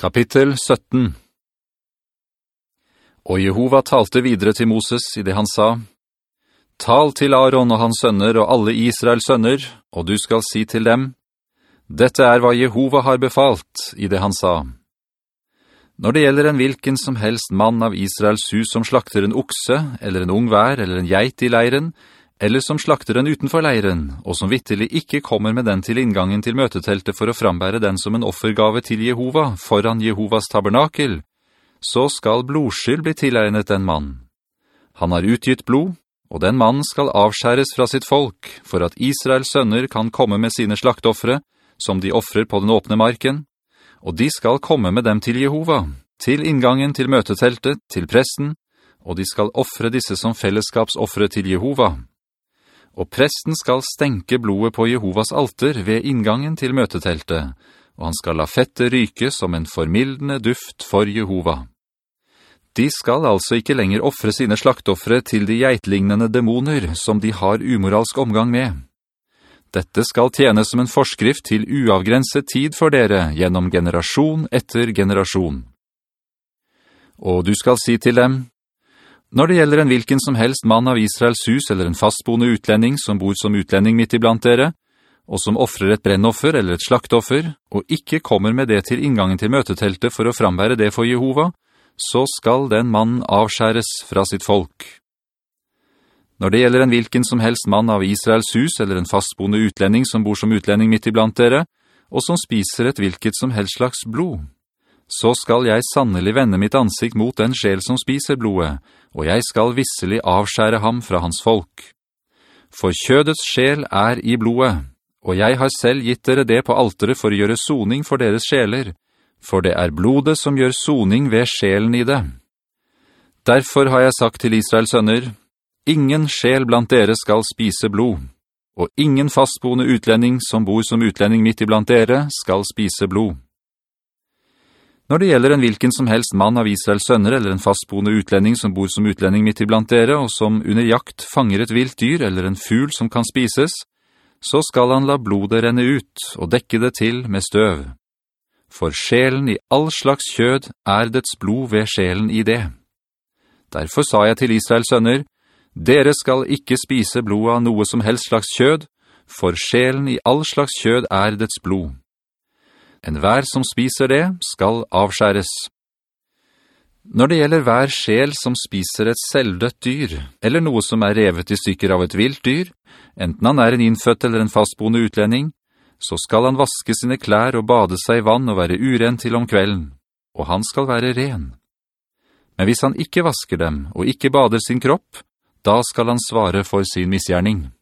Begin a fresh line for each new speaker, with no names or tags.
Kapittel 17 Og Jehova talte videre til Moses i det han sa, «Tal til Aaron og hans sønner og alle Israels sønner, og du skal si til dem, «Dette er hva Jehova har befalt», i det han sa. Når det gjelder en hvilken som helst mann av Israels hus som slakter en okse, eller en ung vær, eller en geit i leiren, eller som slakter den utenfor leiren, og som vittelig ikke kommer med den til inngangen til møteteltet for å frambære den som en offergave til Jehova foran Jehovas tabernakel, så skal blodskyld bli tilegnet den mann. Han har utgitt blod, og den mannen skal avskjæres fra sitt folk, for at Israels sønner kan komme med sine slaktoffere, som de offrer på den åpne marken, og de skal komme med dem til Jehova, til inngangen til møteteltet, til presten, og de skal offre disse som fellesskapsoffere til Jehova, og presten skal stenke blodet på Jehovas alter ved inngangen til møteteltet, og han skal la fettet ryke som en formildende duft for Jehova. De skal altså ikke lenger offre sine slaktoffere til de geitlignende dæmoner som de har umoralsk omgang med. Dette skal tjene som en forskrift til uavgrenset tid for dere gjennom generasjon etter generasjon. Og du skal si til dem, når det gjelder en hvilken som helst mann av Israels hus eller en fastboende utlending som bor som utlending midt iblant dere, og som offrer et brennoffer eller et slaktoffer, og ikke kommer med det til inngangen til møteteltet for å frambære det for Jehova, så skal den mannen avskjæres fra sitt folk. Når det gjelder en hvilken som helst mann av Israels hus eller en fastboende utlending som bor som utlending midt iblant dere, og som spiser et hvilket som helst slags blod, så skal jeg sannelig vende mitt ansikt mot den sjel som spiser blodet, og jeg skal visselig avskjære ham fra hans folk. For kjødets sjel er i blodet, og jeg har selv gitt dere det på altere for å gjøre soning for deres sjeler, for det er blodet som gjør soning ved sjelen i det. Derfor har jeg sagt til Israels sønner, ingen sjel blant dere skal spise blod, og ingen fastboende utlending som bor som utlending midt iblant dere skal spise blod. Når det gjelder en hvilken som helst mann av Israels sønner eller en fastboende utlending som bor som utlending midt iblant dere, og som under jakt fanger et vilt dyr eller en ful som kan spises, så skal han la blodet renne ut og dekke det til med støv. For sjelen i all slags kjød er dets blod ved sjelen i det. Derfor sa jeg til Israels sønner, «Dere skal ikke spise blod av noe som helst slags kjød, for sjelen i all slags kjød er dets blod.» En hver som spiser det, skal avskjæres. Når det gjelder hver sjel som spiser et selvdødt dyr, eller noe som er revet i stykker av et vilt dyr, enten han er en innfødt eller en fastboende utlending, så skal han vaske sine klær og bade seg i vann og være uren til om kvelden, og han skal være ren. Men hvis han ikke vasker dem og ikke bader sin kropp, da skal han svare for sin misgjerning.»